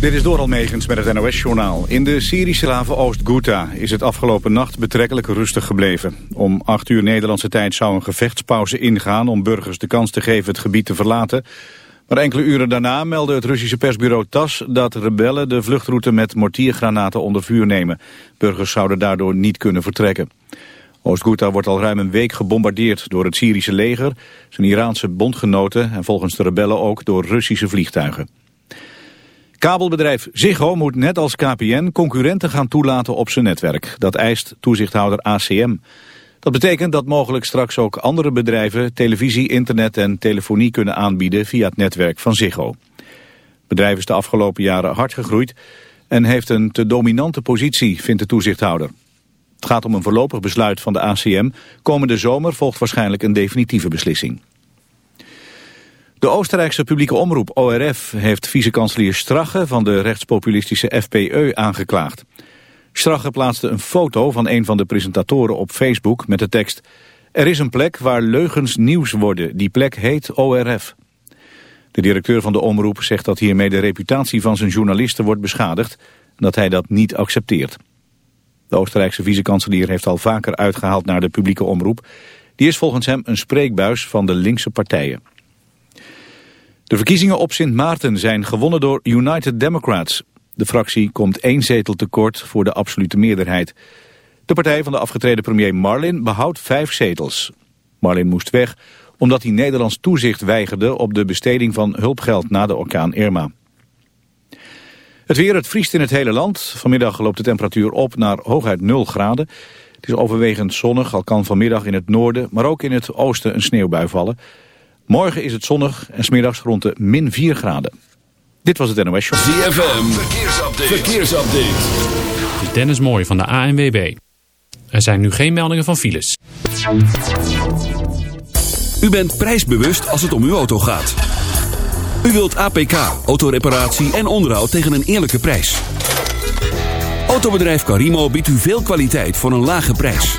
Dit is Doral Megens met het NOS-journaal. In de Syrische haven Oost-Ghouta is het afgelopen nacht betrekkelijk rustig gebleven. Om 8 uur Nederlandse tijd zou een gevechtspauze ingaan... om burgers de kans te geven het gebied te verlaten. Maar enkele uren daarna meldde het Russische persbureau TAS... dat rebellen de vluchtroute met mortiergranaten onder vuur nemen. Burgers zouden daardoor niet kunnen vertrekken. Oost-Ghouta wordt al ruim een week gebombardeerd door het Syrische leger, zijn Iraanse bondgenoten en volgens de rebellen ook door Russische vliegtuigen. Kabelbedrijf Ziggo moet net als KPN concurrenten gaan toelaten op zijn netwerk. Dat eist toezichthouder ACM. Dat betekent dat mogelijk straks ook andere bedrijven televisie, internet en telefonie kunnen aanbieden via het netwerk van Ziggo. Het bedrijf is de afgelopen jaren hard gegroeid en heeft een te dominante positie, vindt de toezichthouder. Het gaat om een voorlopig besluit van de ACM. Komende zomer volgt waarschijnlijk een definitieve beslissing. De Oostenrijkse publieke omroep ORF heeft vicekanselier Strache van de rechtspopulistische FPE aangeklaagd. Strache plaatste een foto van een van de presentatoren op Facebook met de tekst... Er is een plek waar leugens nieuws worden. Die plek heet ORF. De directeur van de omroep zegt dat hiermee de reputatie van zijn journalisten wordt beschadigd... en dat hij dat niet accepteert. De Oostenrijkse vicekanselier heeft al vaker uitgehaald naar de publieke omroep. Die is volgens hem een spreekbuis van de linkse partijen. De verkiezingen op Sint Maarten zijn gewonnen door United Democrats. De fractie komt één zetel tekort voor de absolute meerderheid. De partij van de afgetreden premier Marlin behoudt vijf zetels. Marlin moest weg omdat hij Nederlands toezicht weigerde op de besteding van hulpgeld na de orkaan Irma. Het weer, het vriest in het hele land. Vanmiddag loopt de temperatuur op naar hooguit 0 graden. Het is overwegend zonnig, al kan vanmiddag in het noorden, maar ook in het oosten een sneeuwbui vallen. Morgen is het zonnig en smiddags rond de min 4 graden. Dit was het NOS Show. ZFM, verkeersupdate. verkeersupdate. Dit is Dennis Mooij van de ANWB. Er zijn nu geen meldingen van files. U bent prijsbewust als het om uw auto gaat. U wilt APK, autoreparatie en onderhoud tegen een eerlijke prijs. Autobedrijf Carimo biedt u veel kwaliteit voor een lage prijs.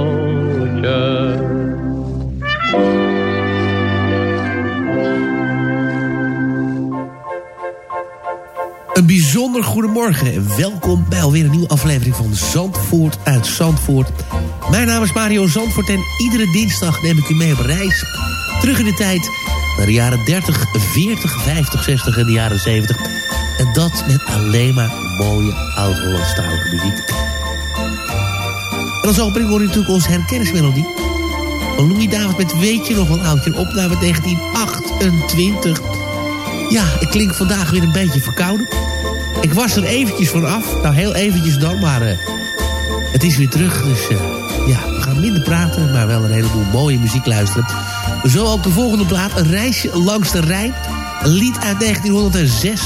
Een bijzonder goedemorgen en welkom bij alweer een nieuwe aflevering van Zandvoort uit Zandvoort. Mijn naam is Mario Zandvoort en iedere dinsdag neem ik u mee op reis. Terug in de tijd naar de jaren 30, 40, 50, 60 en de jaren 70. En dat met alleen maar mooie oud-Hollandstalige muziek. En als opening hoor je natuurlijk onze herkennismelodie. Van Louis David met Weet je nog wel oudje, een opname 1928. Ja, ik klink vandaag weer een beetje verkouden. Ik was er eventjes van af. Nou, heel eventjes dan, maar uh, het is weer terug. Dus uh, ja, we gaan minder praten, maar wel een heleboel mooie muziek luisteren. Zo ook de volgende plaat, Een reisje langs de Rijn. Een lied uit 1906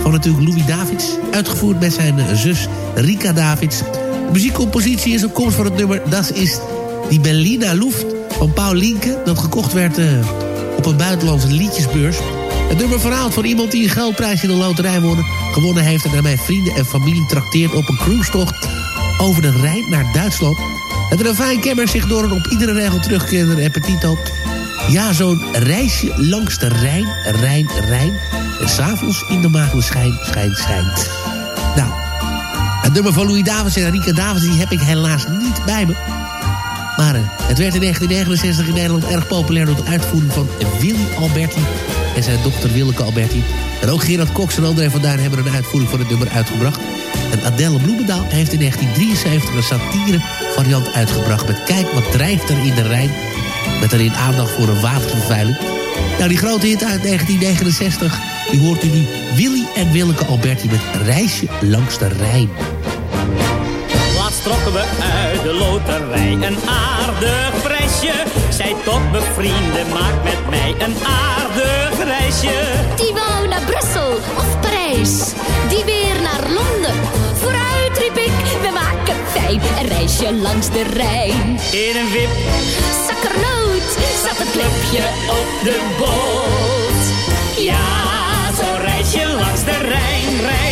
van natuurlijk Louis Davids. Uitgevoerd met zijn uh, zus Rika Davids. De muziekcompositie is een komst van het nummer Dat is die Berlina Luft van Paul Linke. Dat gekocht werd op een buitenlandse liedjesbeurs. Het nummer verhaalt van iemand die een geldprijs in de loterij wonnen, gewonnen heeft... en daarmee vrienden en familie trakteert op een cruisetocht over de Rijn naar Duitsland. Het kenmerkt zich door een op iedere regel terugkerende appetito. Ja, zo'n reisje langs de Rijn, Rijn, Rijn. En s'avonds in de maagdenschijn, schijn, schijnt. Nou, het nummer van Louis Davids en Rika Davids... die heb ik helaas niet bij me. Maar uh, het werd in 1969 in Nederland erg populair... door de uitvoering van Willy Alberti en zijn dochter Willeke Alberti. En ook Gerard Cox en André van hebben een uitvoering van het nummer uitgebracht. En Adèle Bloemendaal heeft in 1973 een satire variant uitgebracht... met Kijk wat drijft er in de Rijn... met daarin aandacht voor een watervervuiling. Nou, die grote hit uit 1969, die hoort u nu Willy en Willeke Alberti... met Reisje langs de Rijn. Laatst trokken we uit de loterij een aardig prijsje. Zij tot bevrienden maakt met mij een aardig reisje. Die wou naar Brussel of Parijs, die weer naar Londen. Vooruit riep ik, we maken fijn een reisje langs de Rijn. In een wip, zakkernoot, zat het clubje op de boot. Ja, zo'n reisje langs de Rijn, Rijn.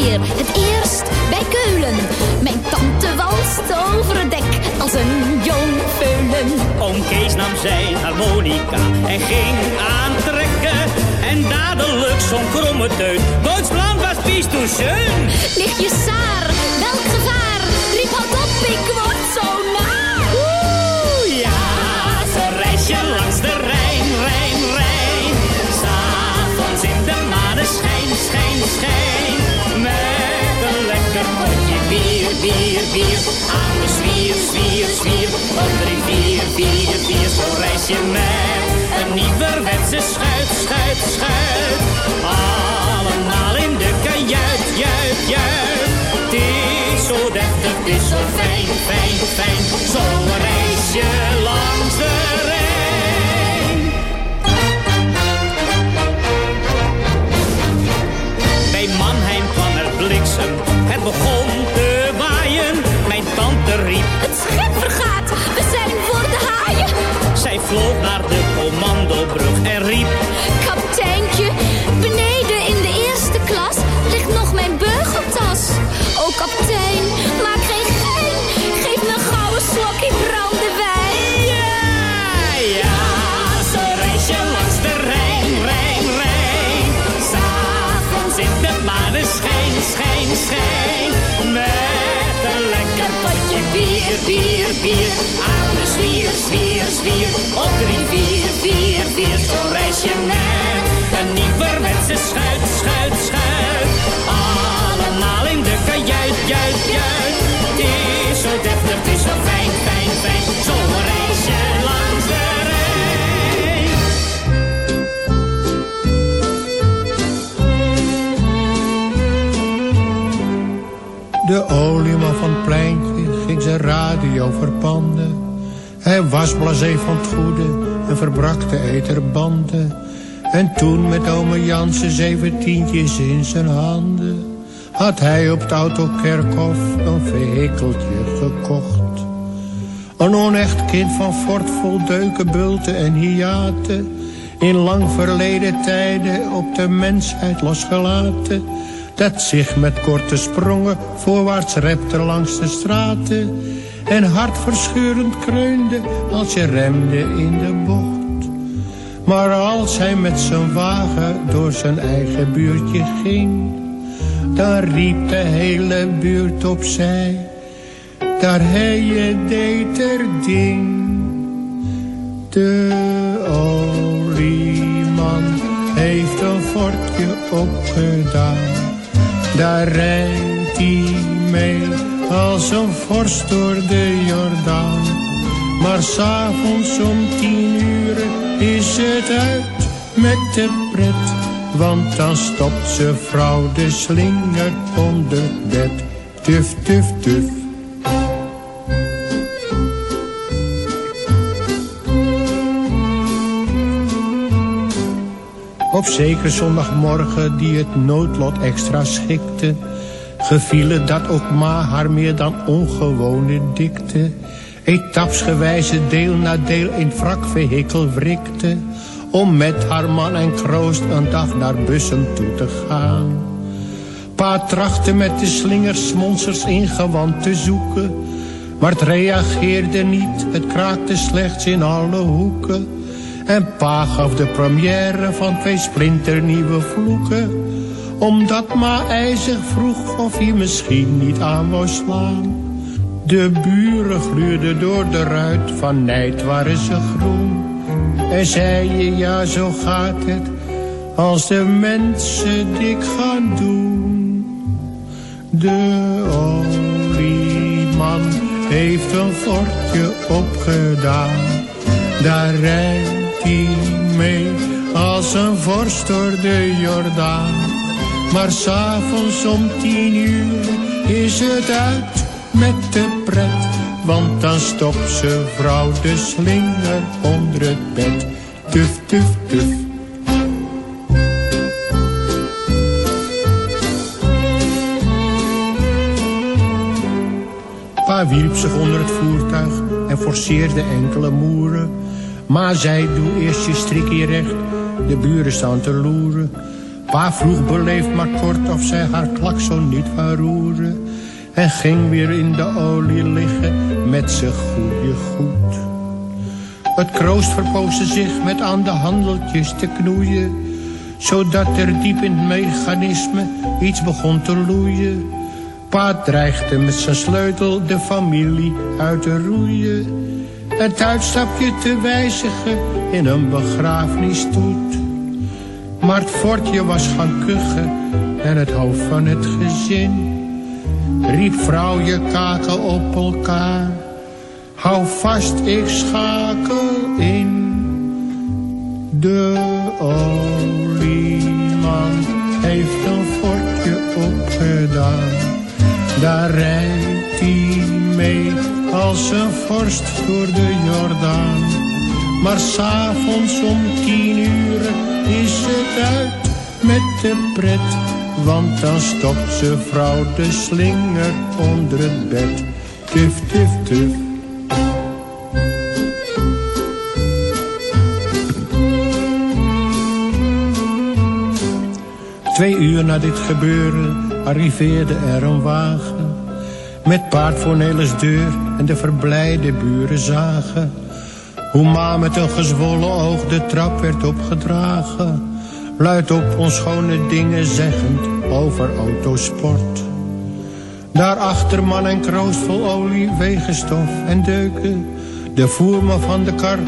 Weer. Het eerst bij Keulen. Mijn tante walst over het dek als een jong veulen. Oom Kees nam zijn harmonica en ging aantrekken. En dadelijk zo'n kromme teut. Duitsland was pies toen schön. Lichtje Saar, welk gevaar? Riep houd op, ik word zo naar. Oeh, ja, zo'n reisje langs de Rijn, Rijn, Rijn. S'avonds in de maneschijn, schijn, schijn. Lekker potje bier, bier, bier. Aan de zwier, zwier, zwier. Op drie, vier, vier, vier. Zo'n reisje met een nieuwerwetse schuit, schuit, schuit. Allemaal in de kajuit, juit, juit. Het is zo deftig, het is zo fijn, fijn, fijn. Zo'n reisje vloog naar de commandobrug en potje bier, bier, bier. Aan de zwier, zwier, zwier. Op drie, vier, vier, vier. Zo'n reisje met een nieuwerwetse schuit, schuit, schuit. Allemaal in de kajuit, juit, juit. Het is zo deftig, het is zo fijn, fijn, fijn. Zo'n reisje langs de Rijn. De olieman van pleintje ging zijn radio verpanden. Hij was blasé van het goede en verbrak de eterbanden. En toen met ome Jansen zeventientjes in zijn handen... had hij op het autokerkhof een vehikeltje gekocht. Een onecht kind van fort vol bulten en hiaten... in lang verleden tijden op de mensheid losgelaten... dat zich met korte sprongen voorwaarts repte langs de straten... en hartverscheurend kreunde als je remde in de bocht. Maar als hij met zijn wagen door zijn eigen buurtje ging... dan riep de hele buurt opzij... daar hij je deed er ding. De olieman heeft een fortje opgedaan. Daar rijdt hij mee als een vorst door de Jordaan. Maar s'avonds om tien uur is het uit met de pret. Want dan stopt ze vrouw de slinger onder bed. Tuf, tuf, tuf. Op zeker zondagmorgen die het noodlot extra schikte... gevielen dat ook ma haar meer dan ongewone dikte... etapsgewijze deel na deel in wrakvehikel wrikte... om met haar man en kroost een dag naar Bussum toe te gaan. Pa trachtte met de slingers in gewand te zoeken... maar reageerde niet, het kraakte slechts in alle hoeken... En pa gaf de première van twee splinternieuwe vloeken. Omdat ma ijzig vroeg of hij misschien niet aan wou slaan. De buren gluurden door de ruit, van nijd waren ze groen. En zeiden ja zo gaat het, als de mensen dik gaan doen. De olieman heeft een fortje opgedaan. Daar rijdt als een vorst door de Jordaan. Maar s'avonds om tien uur is het uit met de pret. Want dan stopt ze vrouw de slinger onder het bed. Tuf, tuf, tuf. Pa wierp zich onder het voertuig en forceerde enkele moeren. Maar zij, doe eerst je strikje recht, de buren staan te loeren. Pa vroeg beleefd maar kort of zij haar klakson niet wou roeren. En ging weer in de olie liggen met z'n goede goed. Het kroost verpoosde zich met aan de handeltjes te knoeien. Zodat er diep in het mechanisme iets begon te loeien. Pa dreigde met zijn sleutel de familie uit te roeien. Het uitstapje te wijzigen in een begrafenisstoet. Maar het fortje was gaan kuchen en het hoofd van het gezin. Riep vrouw je kaken op elkaar. Hou vast, ik schakel in. De olieman heeft een fortje opgedaan. Daar rijdt hij mee als een vorst door de Jordaan. Maar s'avonds om tien uur is het uit met de pret. Want dan stopt ze vrouw de slinger onder het bed. Tuf, tuf, tuf. Twee uur na dit gebeuren arriveerde er een wagen. Met paard voor deur en de verblijde buren zagen. Hoe ma met een gezwollen oog de trap werd opgedragen. Luid op onschone dingen zeggend over autosport. Daarachter man en kroost vol olie, wegenstof en deuken. De voerman van de kar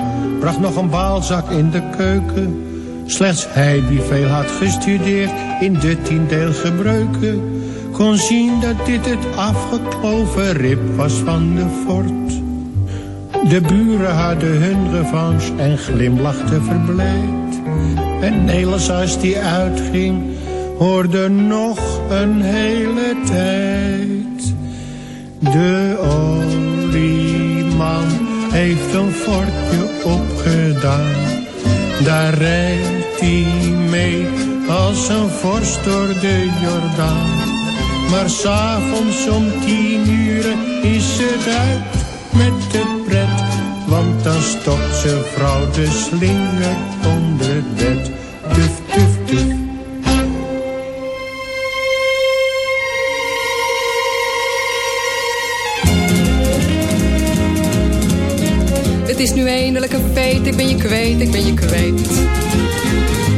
bracht nog een baalzak in de keuken. Slechts hij die veel had gestudeerd in de tiendeel gebreuken... kon zien dat dit het afgekloven rib was van de fort. De buren hadden hun revanche en glimlachten verblijd. En Nelis als die uitging, hoorde nog een hele tijd. De olieman heeft een fortje opgedaan. Daar rijdt hij mee als een vorst door de Jordaan. Maar s'avonds om tien uur is het uit met de pret. Want dan stopt ze vrouw de slinger onder het bed. Tuf, tuf, tuf. Het is nu eindelijk een feit, ik ben je kwijt, ik ben je kwijt.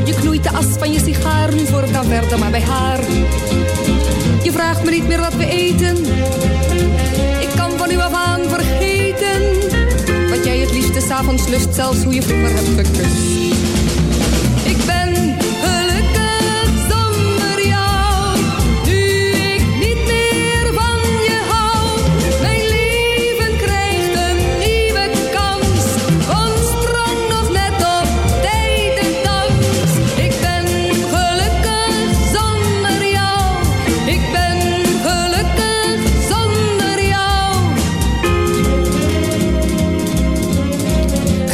Je knoeit de as van je sigaar, nu voor dan verder maar bij haar. Je vraagt me niet meer wat we eten. Ik kan van u af aan vergeten. Wat jij het liefste s'avonds lust, zelfs hoe je vroeger hebt gekust.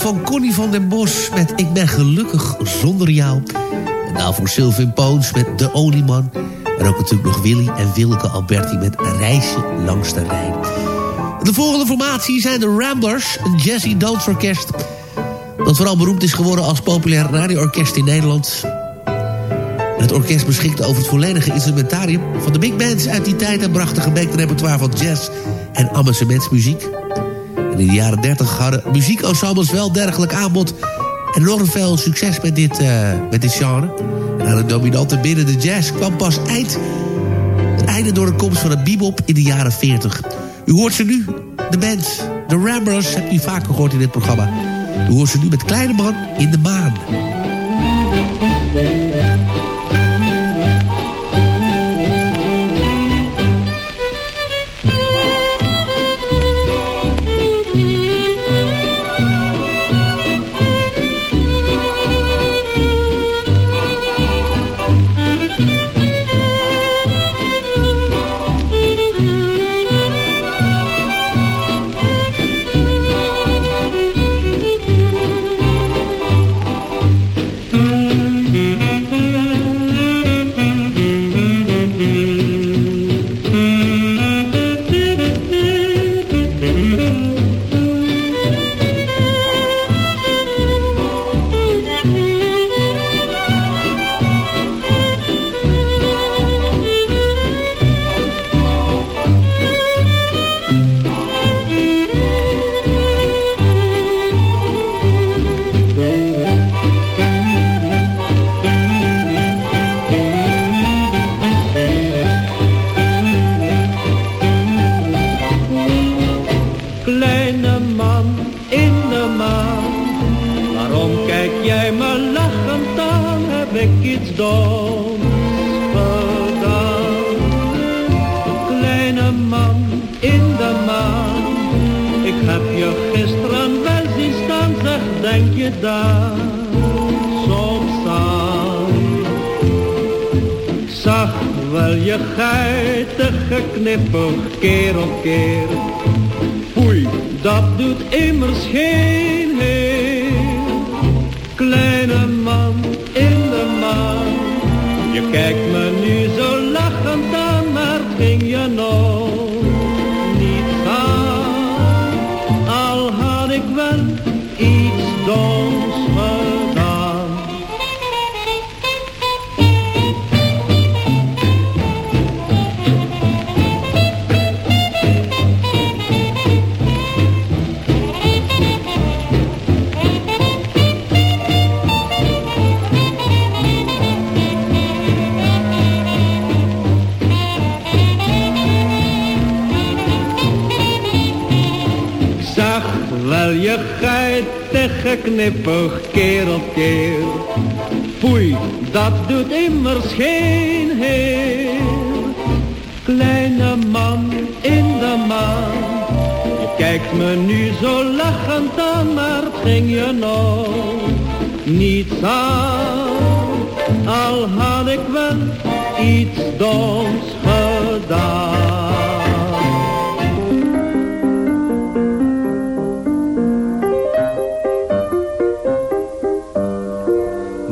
Van Connie van den Bos met Ik ben gelukkig zonder jou. En daarvoor Sylvain Poons met De Olieman. En ook natuurlijk nog Willy en Wilke Alberti met Reisje langs de Rijn. De volgende formatie zijn de Ramblers, een jazzy dansorkest... dat vooral beroemd is geworden als populair radioorkest in Nederland. Het orkest beschikte over het volledige instrumentarium van de big bands uit die tijd... en bracht een gemengd repertoire van jazz en amusementsmuziek. In de jaren 30 hadden muziekensembles wel dergelijk aanbod... en enorm veel succes met dit, uh, met dit genre. En aan de dominante binnen de jazz kwam pas eind... het einde door de komst van het bebop in de jaren 40. U hoort ze nu, de band, de Ramblers, hebt u vaker gehoord in dit programma. U hoort ze nu met Kleine Man in de Maan. Denk je daar soms aan? Ik zag wel je geitige knippig keer op keer. Foei, dat doet immers geen heer. Kleine man in de maan, je kijkt me nu geitige knippig keer op keer. Foei, dat doet immers geen heer. Kleine man in de maan, je kijkt me nu zo lachend aan, maar ging je nog niets aan. Al had ik wel iets doms gedaan.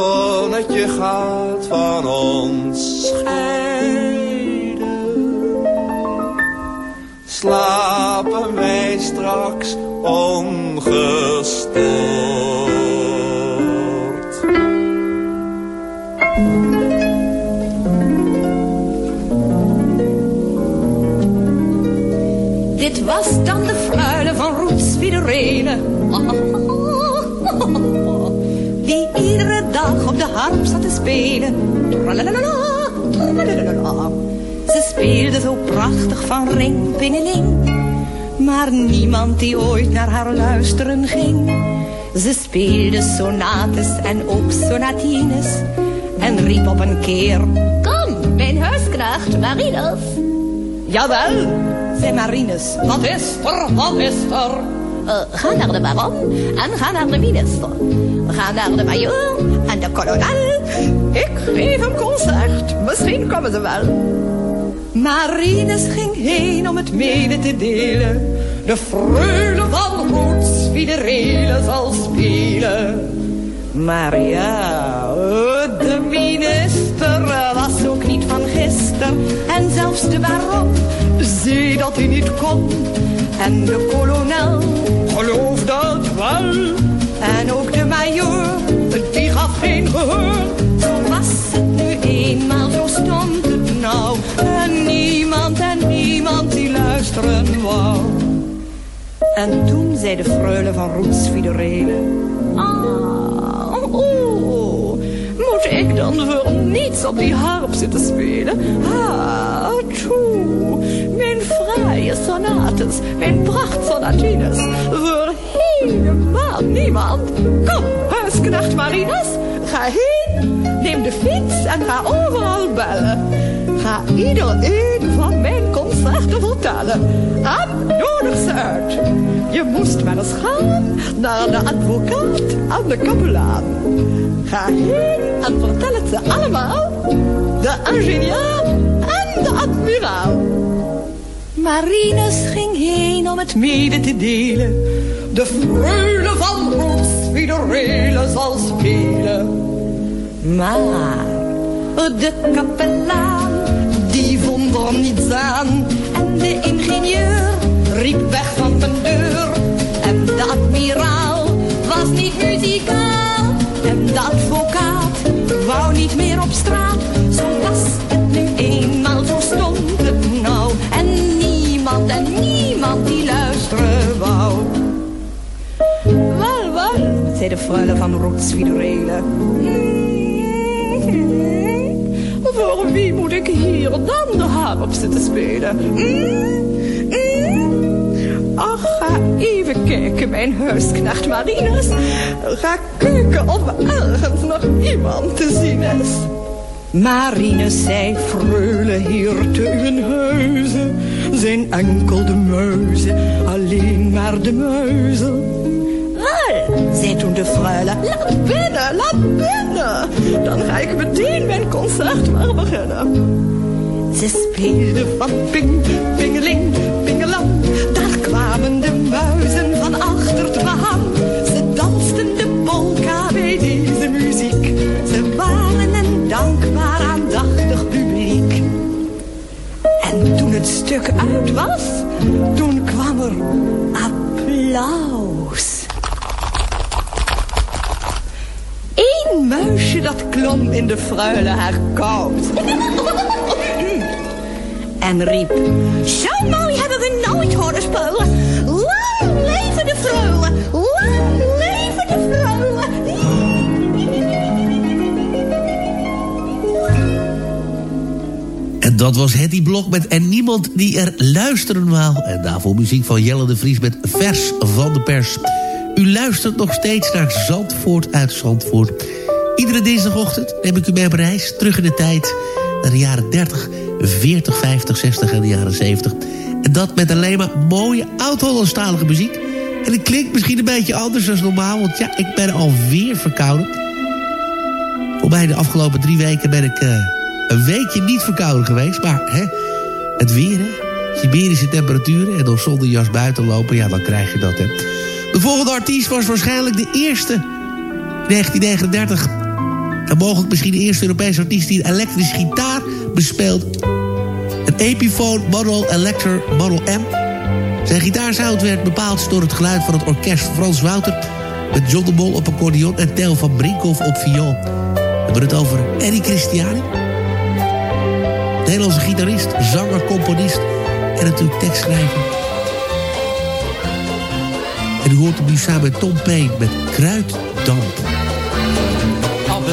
Zonnetje gaat van ons scheiden. Slapen wij straks ongestoord. Dit was dan de fruile van Roetswiederelen. Die op de harp zat te spelen. Ze speelde zo prachtig van ring, pingeling. Maar niemand die ooit naar haar luisteren ging. Ze speelde sonates en ook sonatines. En riep op een keer... Kom, mijn huisknecht, Marinus. Jawel, zei Marinus. Wat is er, wat is er? Ga naar de baron en ga naar de minister. Ga naar de majoor en de kolonel. Ik geef een concert, misschien komen ze wel. Marinus ging heen om het mede te delen. De freule van Roots wie de relen zal spelen. Maar ja, de minister was ook niet van gister. En zelfs de baron zei dat hij niet kon. En de kolonel geloofde het wel. En ook de majoor, die gaf geen gehoor. Zo was het nu eenmaal, zo stond het nou. En niemand en niemand die luisteren wou. En toen zei de freule van Roetsfiederele... Ah, oh, moet ik dan voor niets op die harp zitten spelen? Ah, toe, mijn fraaie sonates, mijn prachtsonatines, voor helemaal niemand. Kom, huisknecht Marinus, ga heen, neem de fiets en ga overal bellen. Ga iedereen van mijn concerten vertellen. En nodig ze uit. Je moest maar eens gaan naar de advocaat en de kapelaan. Ga heen en vertel het ze allemaal. De ingenieur en de admiraal. Marinus ging heen om het mede te delen. De freule van Roets wie de relen zal spelen. Maar de kapelaan, die vond er niets aan. En de ingenieur riep weg van mijn deur. En de admiraal was niet muzikaal. En de advocaat wou niet meer op straat. Freule van Rotswiederelen. Voor wie moet ik hier dan de harp zitten spelen? Ach, ga even kijken, mijn huisknecht Marinus. Ga kijken of ergens nog iemand te zien is. Marinus zei, freule hier te uw huizen, zijn enkel de muizen, alleen maar de muizen. Zei toen de freule, laat binnen, laat binnen. Dan ga ik meteen mijn concert maar beginnen. Ze speelde van ping, pingeling, pingelang. Daar kwamen de muizen van achter het behang. Ze dansten de polka bij deze muziek. Ze waren een dankbaar aandachtig publiek. En toen het stuk uit was, toen kwam er applaus. Eén Een muisje dat klom in de freule haar koud. en riep, zo mooi hebben we nooit horen spelen. Lang leven de freule, lang leven de freule. En dat was Hetty Blok met En Niemand Die Er Luisteren Wou. En daarvoor muziek van Jelle de Vries met Vers van de Pers. U luistert nog steeds naar Zandvoort uit Zandvoort. Iedere dinsdagochtend neem ik u mee op reis. Terug in de tijd naar de jaren 30, 40, 50, 60 en de jaren 70. En dat met alleen maar mooie oud-Hollandstalige muziek. En het klinkt misschien een beetje anders dan normaal... want ja, ik ben alweer verkouden. Voor mij de afgelopen drie weken ben ik... eh, een weekje niet verkouden geweest, maar hè, het weer, hè. Siberische temperaturen en dan zonder jas buiten lopen, ja, dan krijg je dat, hè. De volgende artiest was waarschijnlijk de eerste in 1939. En mogelijk misschien de eerste Europese artiest die een elektrische gitaar bespeelt. Een Epiphone Model Elector Model M. Zijn gitaarsound werd bepaald door het geluid van het orkest Frans Wouter... met John de Mol op accordeon en Theo van Brinkhoff op viool. We hebben het over Eddie Christiani. Nederlandse gitarist, zanger, componist en natuurlijk tekstschrijver. En u hoort hem nu samen met Tom Payne met Kruiddamp.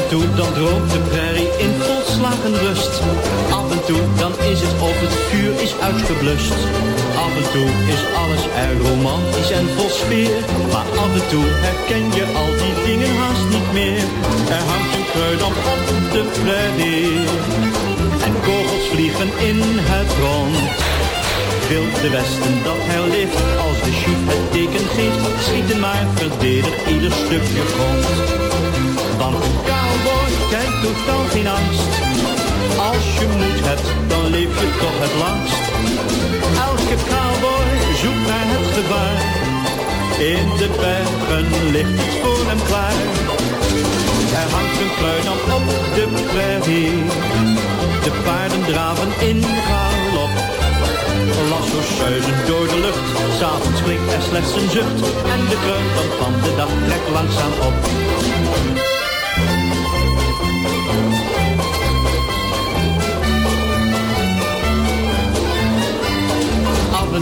Toe dan droomt de prairie in volslagen rust. Af en toe dan is het of het vuur is uitgeblust. Af en toe is alles er romantisch en vol sfeer. Maar af en toe herken je al die dingen haast niet meer. Er hangt een kruidamp op de prairie. En kogels vliegen in het rond. Wil de Westen dat herleeft als de chief het teken geeft. Schieten maar, verdedig ieder stukje grond. Want een cowboy kent totaal geen angst. Als je moed hebt, dan leef je toch het langst. Elke cowboy zoekt naar het gevaar. In de bergen ligt het voor hem klaar. Er hangt een kruidamp op de prairie. De paarden draven in galop. Lasso's zuizen door de lucht. S'avonds klinkt er slechts een zucht. En de kruidamp van de dag trekt langzaam op.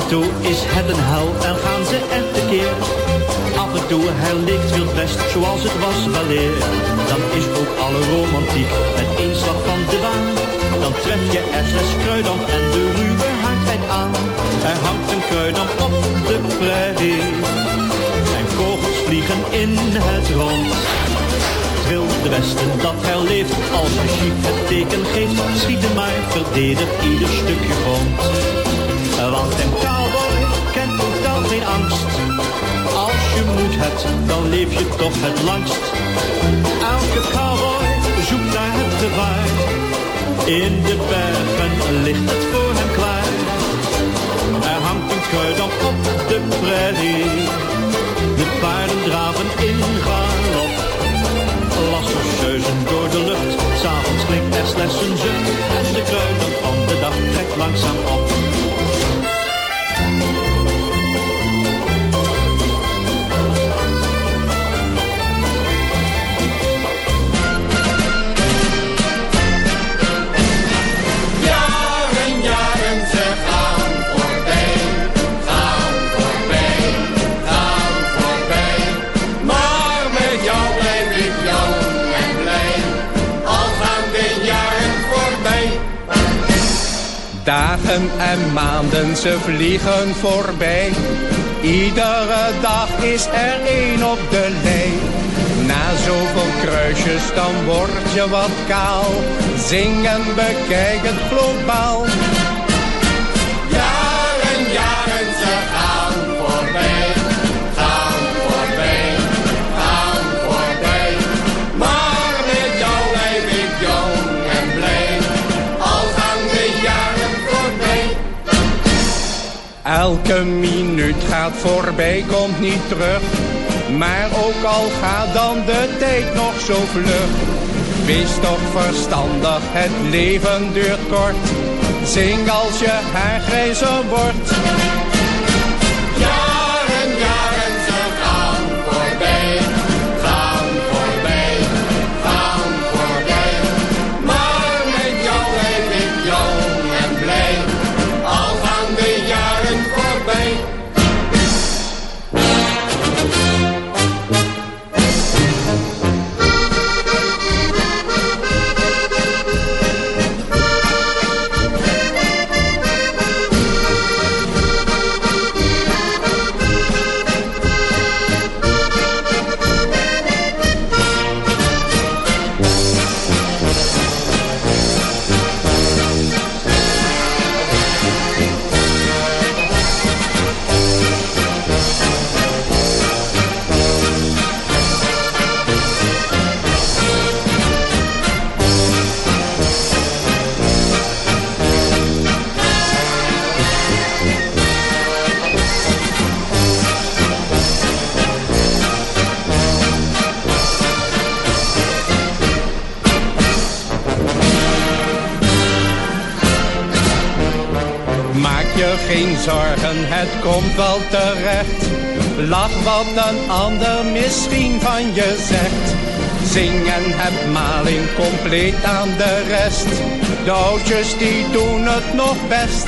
en toe is het een hel en gaan ze er tekeer. Af en toe herleeft wild best zoals het was weleer. Dan is ook alle romantiek met één van de baan. Dan tref je er kruidamp en de ruwe hardheid aan. Er hangt een kruidamp op de prairie. En kogels vliegen in het rond. Wil de Westen dat herleeft als chief het teken geeft. Schieten maar, verdedig ieder stukje grond. Want geen angst. Als je moed hebt, dan leef je toch het langst. Elke cowboy zoekt naar het gevaar. In de bergen ligt het voor hem klaar. Er hangt een kruidamp op de prairie. De paarden draven in galop. Lassos zeuzen door de lucht. S'avonds klinkt er slechts een zucht. En de kruidamp van de dag trekt langzaam op. ze vliegen voorbij. Iedere dag is er één op de lijn. Na zoveel kruisjes, dan word je wat kaal. Zing en bekijk het globaal. Elke minuut gaat voorbij, komt niet terug. Maar ook al gaat dan de tijd nog zo vlug. Wees toch verstandig, het leven duurt kort. Zing als je haar grijzer wordt. Komt wel terecht. Lach wat een ander misschien van je zegt. Zing en heb maling compleet aan de rest. De oudjes die doen het nog best.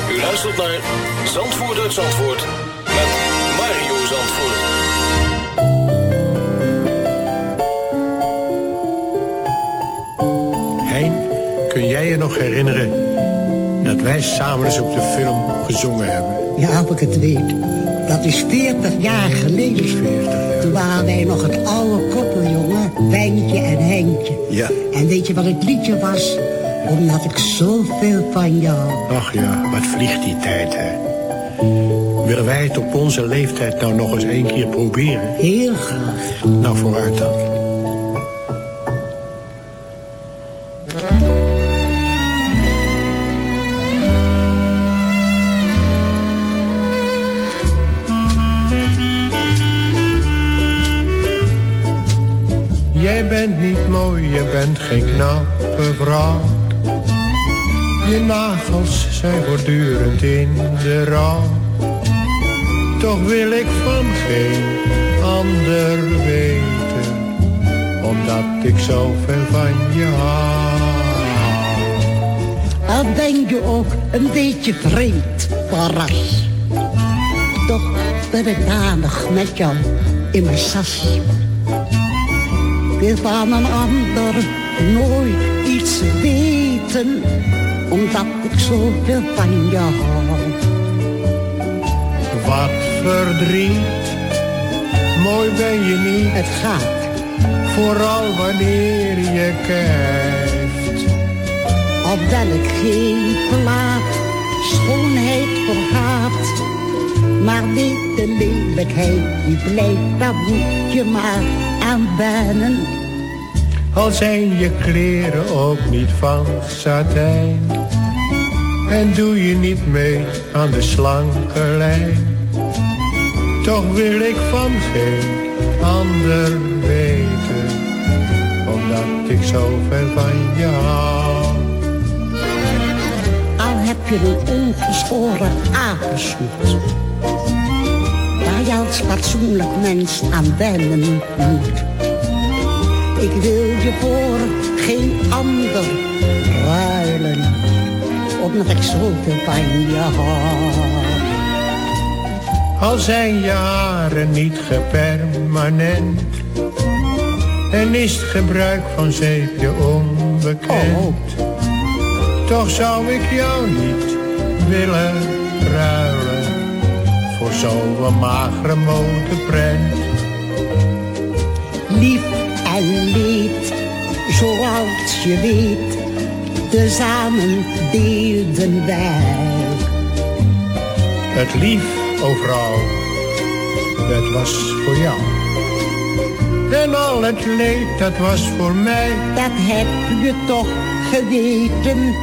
U luistert naar Zandvoort uit Zandvoort met Mario Zandvoort. Hein, kun jij je nog herinneren dat wij samen eens op de film gezongen hebben? Ja, of ik het weet. Dat is 40 jaar geleden. 40 Toen waren wij nog het oude koppeljongen, Wijntje en Henkje. Ja. En weet je wat het liedje was? Omdat ik zoveel van jou. Ach ja, wat vliegt die tijd, hè? Willen wij het op onze leeftijd nou nog eens één keer proberen? Heel graag. Nou, vooruit dan. Jij bent niet mooi, je bent geen knappe nagels zijn voortdurend in de rouw. Toch wil ik van geen ander weten, omdat ik zoveel van je hou. Al ben je ook een beetje vreemd van ras. Toch ben ik danig met jou in mijn sas. Wil van een ander nooit iets weten, omdat ik zoveel van je hou. Wat verdriet, mooi ben je niet. Het gaat. Vooral wanneer je kijkt. Op welk geen plaat schoonheid vergaat. Maar weet de lelijkheid die blijft, daar moet je maar aan wennen. Al zijn je kleren ook niet van satijn. En doe je niet mee aan de slanke lijn. Toch wil ik van geen ander weten. Omdat ik zoveel van je hou. Al heb je een ongeschoren apensoet. Waar je als fatsoenlijk mens aan wennen moet. Ik wil je voor geen ander ruilen. Omdat ik zoveel van je hou. Al zijn je haren niet gepermanent. En is het gebruik van zeepje onbekend. Toch zou ik jou niet willen ruilen. Voor zo'n magere motorprent. Lief en leed, zoals je weet, tezamen deelden wij. Het lief, o vrouw, dat was voor jou. En al het leed, dat was voor mij. Dat heb je toch geweten,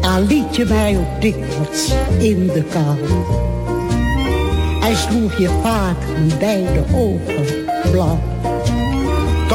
al liet je mij ook dikwijls in de kou. Hij sloeg je vaak met beide ogen blauw.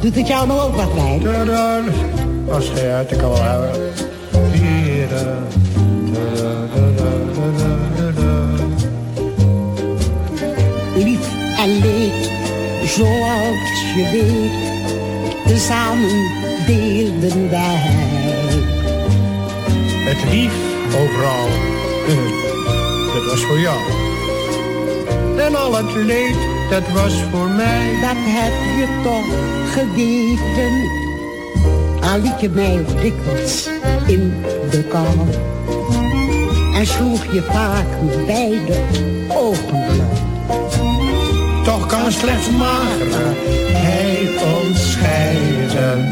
Doet het jou nog ook wat bij? Als hij uit, ik kan wel. Tadadadadadada. Lief en leed, zoals je weet. Tezamen deelden wij. Het lief overal, dat was voor jou. En al het leed, dat was voor mij. Dat heb je toch geweten. Al liet je mij dikwijls in de kou. En sloeg je vaak met beide ogen blauw. Toch kan slechts magere hij ons scheiden,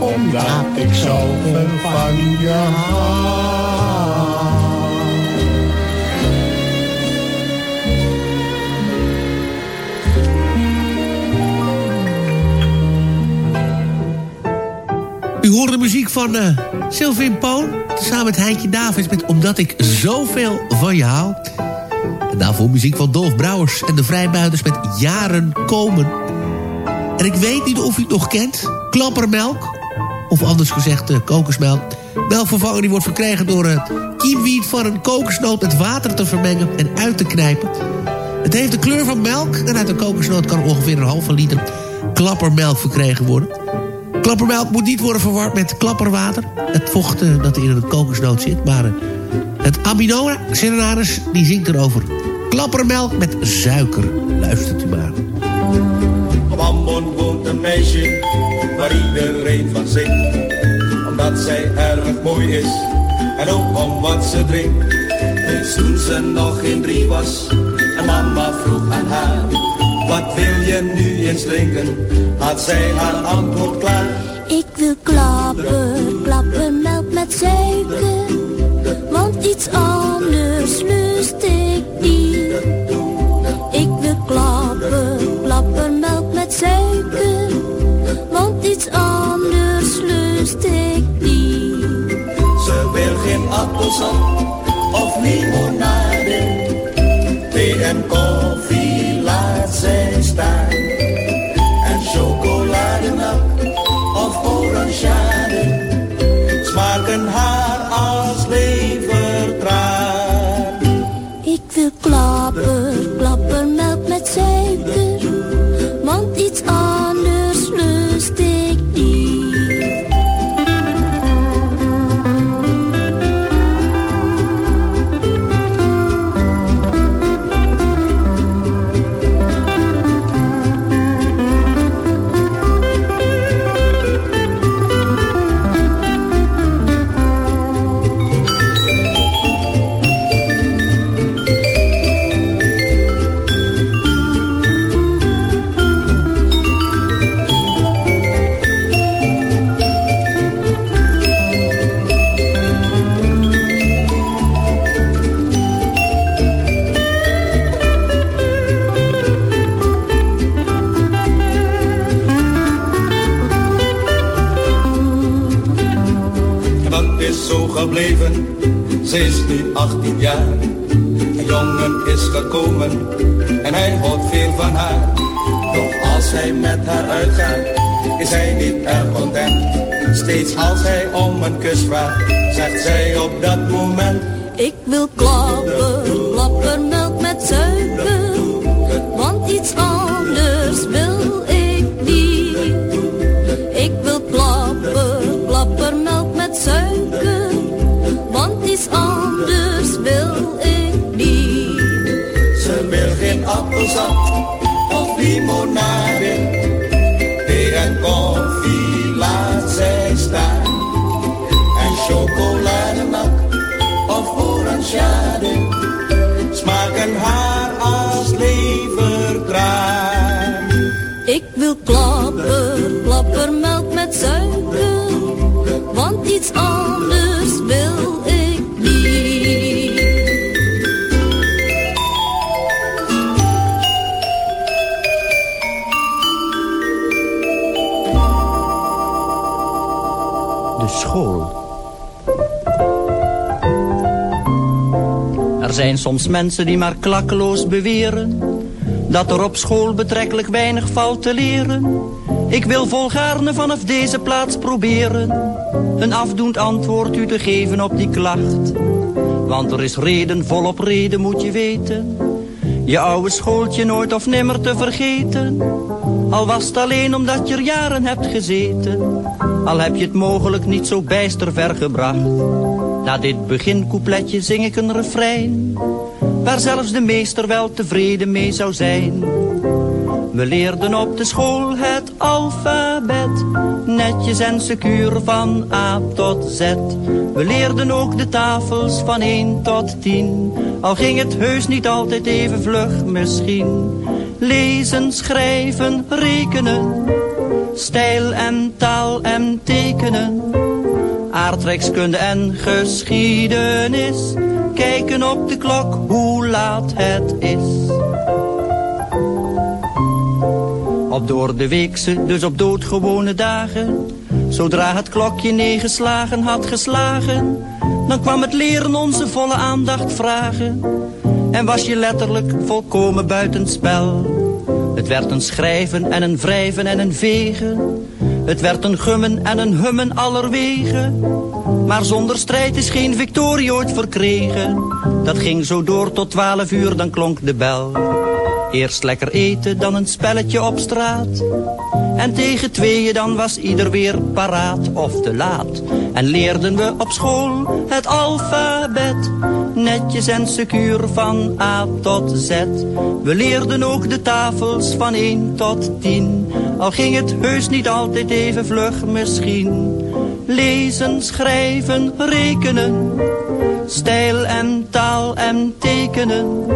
omdat ik zoveel van je hou. U hoort de muziek van eh Sylvain Poon. Samen met Heintje Davids met Omdat ik zoveel van je hou. En daarvoor muziek van Dolf Brouwers en de Vrijbuiters met Jaren Komen. En ik weet niet of u het nog kent. Klappermelk. Of anders gezegd eh, kokosmelk. Melkvervanger die wordt verkregen door het kiemwiet van een kokosnoot met water te vermengen en uit te knijpen. Het heeft de kleur van melk en uit een kokosnoot kan ongeveer een halve liter klappermelk verkregen worden. Klappermelk moet niet worden verward met klapperwater. Het vocht eh, dat in een kokosnoot zit. Maar eh, het Aminora Serenaders die zingt erover. Klappermelk met suiker. Luistert u maar. Op Ambon woont een meisje waar iedereen van zingt. Omdat zij erg mooi is en ook om wat ze drinkt. Dus toen ze nog geen drie was en mama vroeg aan haar. Wat wil je nu eens drinken? Had zij haar antwoord klaar. Ik wil klapper, klappermelk met suiker. Want iets anders lust ik niet. Ik wil klapper, klappermelk met suiker. Want iets anders lust ik niet. Ze wil geen appelsap of limonade. Thee en om een kus vraagt, zegt zij op dat moment. Ik wil klapper, soms mensen die maar klakkeloos beweren dat er op school betrekkelijk weinig valt te leren. Ik wil volgaarne vanaf deze plaats proberen een afdoend antwoord u te geven op die klacht. Want er is reden volop reden moet je weten. Je oude schooltje nooit of nimmer te vergeten. Al was het alleen omdat je er jaren hebt gezeten. Al heb je het mogelijk niet zo bijster ver gebracht. Na dit begincoupletje zing ik een refrein. Waar zelfs de meester wel tevreden mee zou zijn. We leerden op de school het alfabet, netjes en secuur van A tot Z. We leerden ook de tafels van 1 tot 10, al ging het heus niet altijd even vlug misschien. Lezen, schrijven, rekenen, stijl en taal en tekenen. Aardrijkskunde en geschiedenis, kijken op de klok hoe laat het is. Op door de weekse, dus op doodgewone dagen. Zodra het klokje negen slagen had geslagen, dan kwam het leren onze volle aandacht vragen. En was je letterlijk volkomen buitenspel. Het werd een schrijven en een wrijven en een vegen. Het werd een gummen en een hummen allerwegen. Maar zonder strijd is geen victorie ooit verkregen. Dat ging zo door tot twaalf uur, dan klonk de bel. Eerst lekker eten, dan een spelletje op straat. En tegen tweeën dan was ieder weer paraat of te laat. En leerden we op school het alfabet. Netjes en secuur van A tot Z. We leerden ook de tafels van 1 tot 10. Al ging het heus niet altijd even vlug misschien. Lezen, schrijven, rekenen. Stijl en taal en tekenen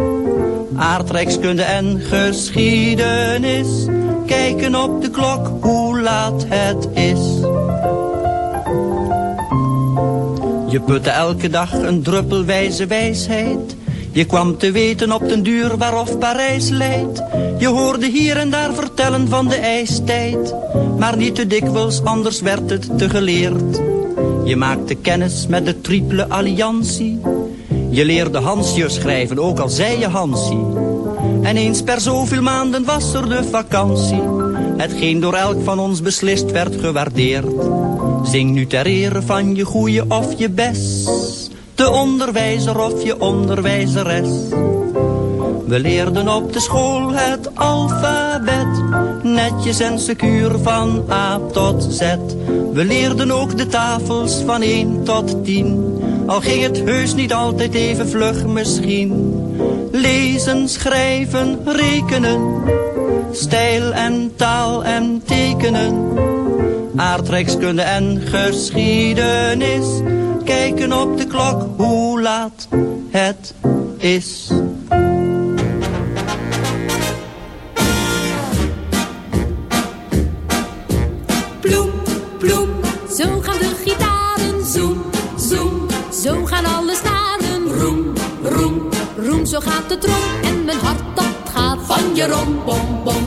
aardrijkskunde en geschiedenis. Kijken op de klok hoe laat het is. Je putte elke dag een druppel wijze wijsheid. Je kwam te weten op den duur waarof Parijs leidt. Je hoorde hier en daar vertellen van de ijstijd. Maar niet te dikwijls, anders werd het te geleerd. Je maakte kennis met de triple alliantie. Je leerde Hansje schrijven, ook al zei je Hansie. En eens per zoveel maanden was er de vakantie. Hetgeen door elk van ons beslist werd gewaardeerd. Zing nu ter ere van je goeie of je best. De onderwijzer of je onderwijzeres. We leerden op de school het alfabet. Netjes en secuur van A tot Z. We leerden ook de tafels van 1 tot 10. Al ging het heus niet altijd even vlug misschien. Lezen, schrijven, rekenen. Stijl en taal en tekenen. Aardrijkskunde en geschiedenis. Kijken op de klok hoe laat het is. Ploem, ploem, zo gaan de gitaren. Zoem, zoem, zo gaan alle snaren. Roem, roem, roem, zo gaat de trom. En mijn hart dat gaat van je rom, bom, bom.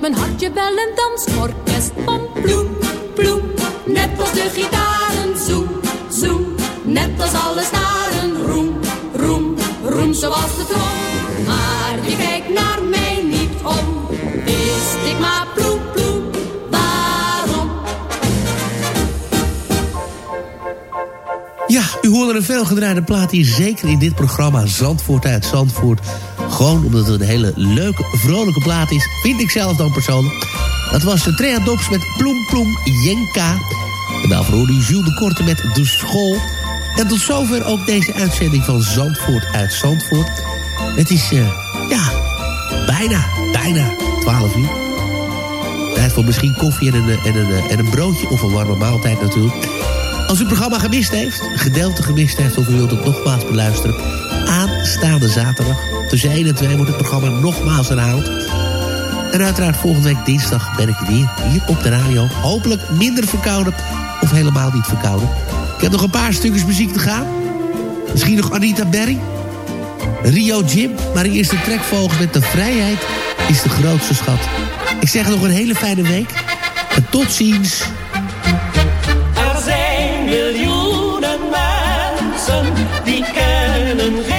mijn hartje wel een dansorkest. Van ploem, ploem. Net als de gitaren, zoem, zoem. Net als alle staren, roem, roem, roem zoals de trom. Maar je kijkt naar mij niet om. Wist ik maar ploem, ploem. Waarom? Ja, u hoorde een veelgedraaide plaat hier zeker in dit programma Zandvoort uit Zandvoort. Gewoon omdat het een hele leuke, vrolijke plaat is. Vind ik zelf dan persoonlijk. Dat was de Trea Dops met Ploem Ploem Jenka. En daarvoor hoorde Jules de Korte met De School. En tot zover ook deze uitzending van Zandvoort uit Zandvoort. Het is, eh, ja, bijna, bijna 12 uur. Tijd voor misschien koffie en een, en, een, en een broodje of een warme maaltijd natuurlijk. Als u het programma gemist heeft, gedeelte gemist heeft... of u wilt het nogmaals beluisteren... aanstaande zaterdag tussen 1 en 2 wordt het programma nogmaals herhaald. En uiteraard volgende week dinsdag ben ik weer hier op de radio. Hopelijk minder verkouden of helemaal niet verkouden. Ik heb nog een paar stukjes muziek te gaan. Misschien nog Anita Berry. Rio Jim, maar de trekvogel met de vrijheid is de grootste schat. Ik zeg nog een hele fijne week. En tot ziens. Er zijn miljoenen mensen die kennen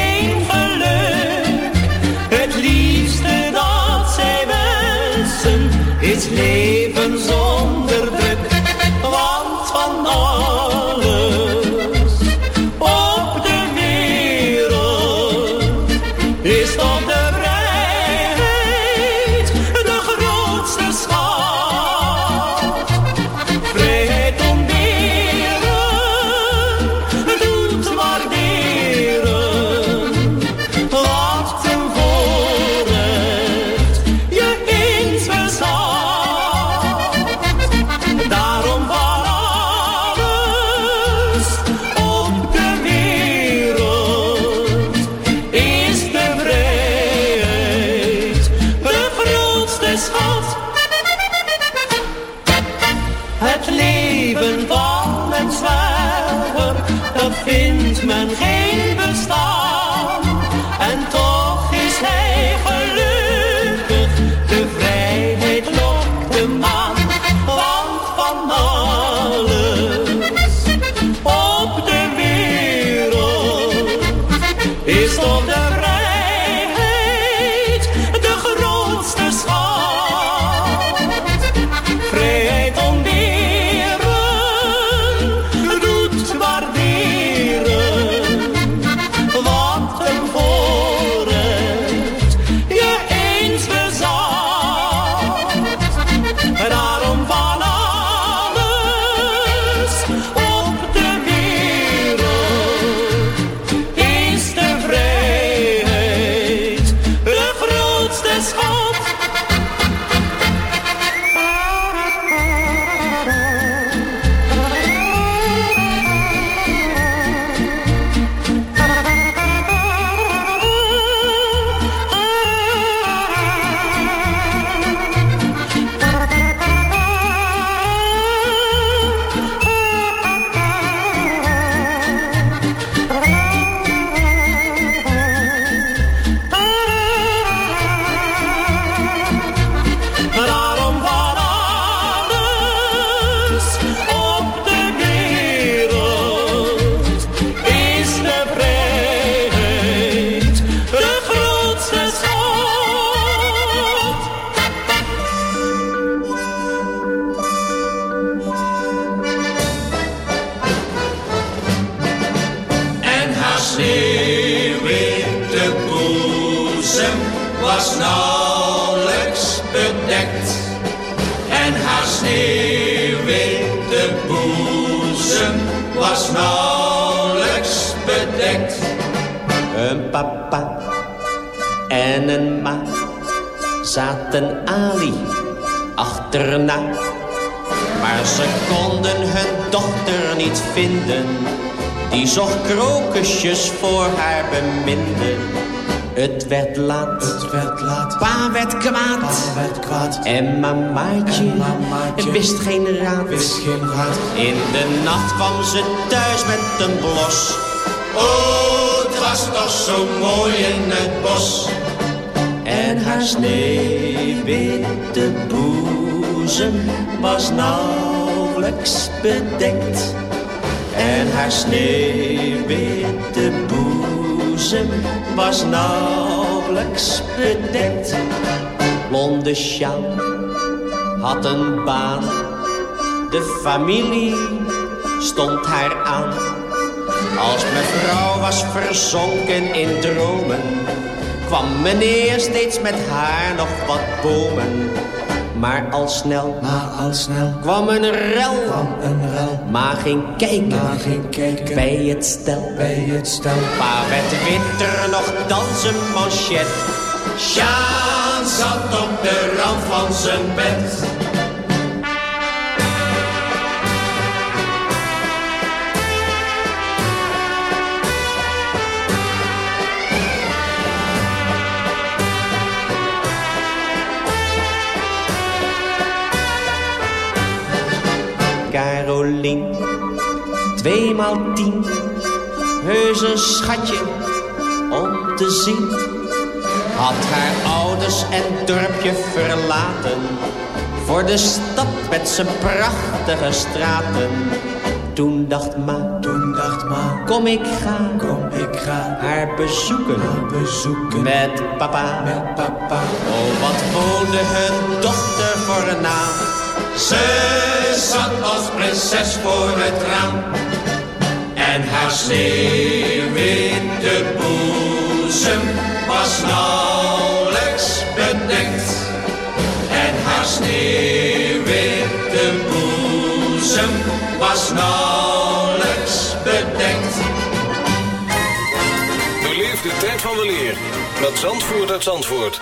achterna. Maar ze konden hun dochter niet vinden. Die zocht krokusjes voor haar beminde. Het werd laat, het werd laat. Pa werd kwaad, pa werd kwaad. En mamaatje, en mamaatje wist geen raad, wist geen raad. In de nacht kwam ze thuis met een blos. Oh, het was toch zo mooi in het bos. En haar sneeuwwitte was nauwelijks bedekt. En haar sneeuwwitte boezem was nauwelijks bedekt. Blonde had een baan. De familie stond haar aan. Als mevrouw was verzonken in dromen, kwam meneer steeds met haar nog wat bomen. Maar al snel, maar al snel kwam een rel, kwam een rel. Maar geen kijken, maar geen kijken bij het stel, bij het stel. Pa werd witter nog dan zijn manchet. Sjaan zat op de rand van zijn bed. Carolien, tweemaal tien, heus een schatje om te zien. Had haar ouders en dorpje verlaten, voor de stad met zijn prachtige straten. Toen dacht ma, toen dacht ma, kom ik ga, kom ik ga haar bezoeken, haar bezoeken met papa, met papa. Oh, wat woonde hun dochter voor een naam. Ze zat als prinses voor het raam. En haar sneeuwwitte boezem was nauwelijks bedekt. En haar sneeuwwitte boezem was nauwelijks bedekt. Beleef de tijd van de leer met Zandvoort uit Zandvoort.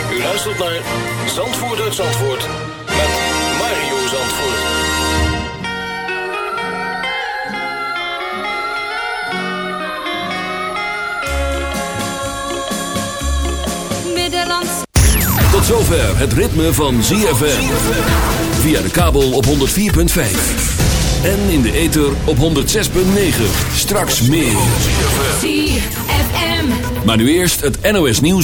U luistert naar Zandvoort uit Zandvoort met Mario Zandvoort. Middellands. Tot zover het ritme van ZFM. Via de kabel op 104.5. En in de ether op 106.9. Straks meer. ZFM. Maar nu eerst het NOS nieuws.